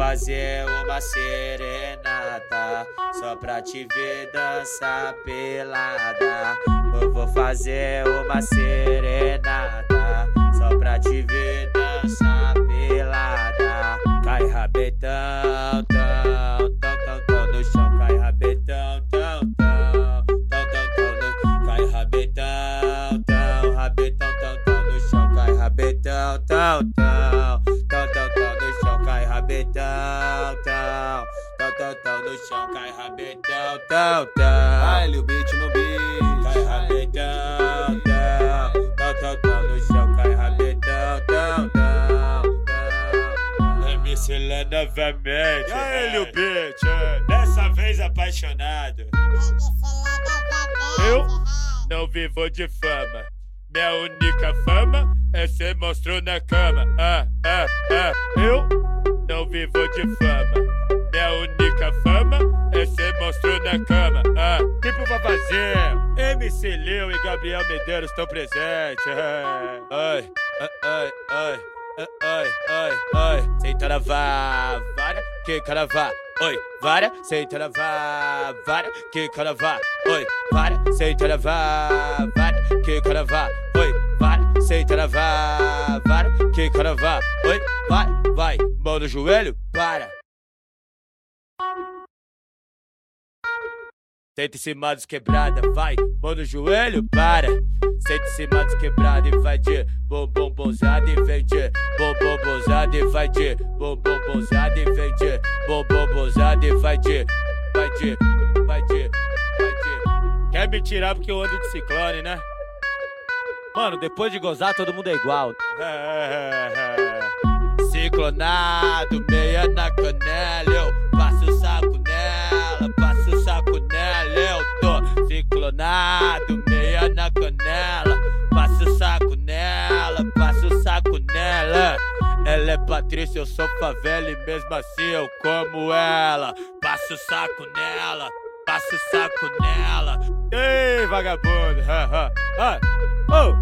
fazer uma serenata só pra te ver dançar pelada. Eu vou fazer uma serenata só pra te ver dançar pelada. Cai rabetão, tão, tão, tão, tão no chão, cai rabetão, tão, tão, tão, tão, tão no cai rabetão, tão, rabetão, tão, tão no chão, cai rabetão, tão, tão, rabetão, tão, tão, tão, tão no chão, cai rabetão, tão, tão. Ai, Lil Beat no beat. Cai rabetão, tão, tão, tão, tão no chão, cai rabetão, tão, tão, tão. MC Lá novamente. Né? Lil Beat? Dessa vez apaixonado. Eu não vivo de fama. Minha única fama é ser monstro na cama. Ah, ah, ah. Eu vivo de fama. Minha única fama é ser monstro na cama. Ah, tipo Vavazinho, MC Leo e Gabriel Medeiros estão presentes. Ai, ai, ai, ai. Ai, ai, ai, senta na vara, que caravá, oi, vara, senta na vara, que caravá, oi, vara, senta na vara, que caravá, oi, vara, senta na vara, que caravá, oi, vai, vai, mão no joelho, para. Senta em cima dos quebrada, vai, mão no joelho, para. Senta em cima dos quebrada e vai de bombom bonzada e vem de bombom bonzada e vai de bombom bonzada e vem de bombom bonzada e vai de, vai de, vai de, vai de. Quer me tirar porque eu ando de ciclone, né? Mano, depois de gozar, todo mundo é igual. Ciclonado, meia na canela, eu passo o saco nela, passo o saco nela, eu tô ciclonado, meia na canela, passo o saco nela, passo o saco nela. Ela é Patrícia, eu sou favela e mesmo assim eu como ela. Passo o saco nela, passo o saco nela. Ei, vagabundo, ha, ha. Ô,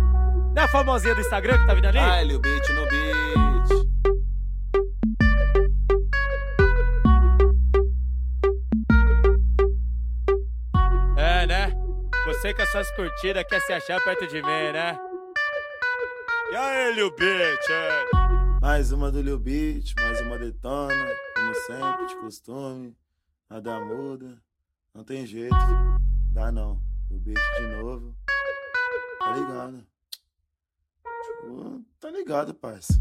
não é a famosinha do Instagram que tá vindo ali? Ai, Lil Beat no beat. Você com as suas curtidas quer se achar perto de mim, né? E aí, Lil Bitch? é? Mais uma do Lil Beat, mais uma detona. Como sempre, de costume. Nada muda. Não tem jeito. Dá não. Lil Beat de novo. Tá ligado? Tipo, tá ligado, parça.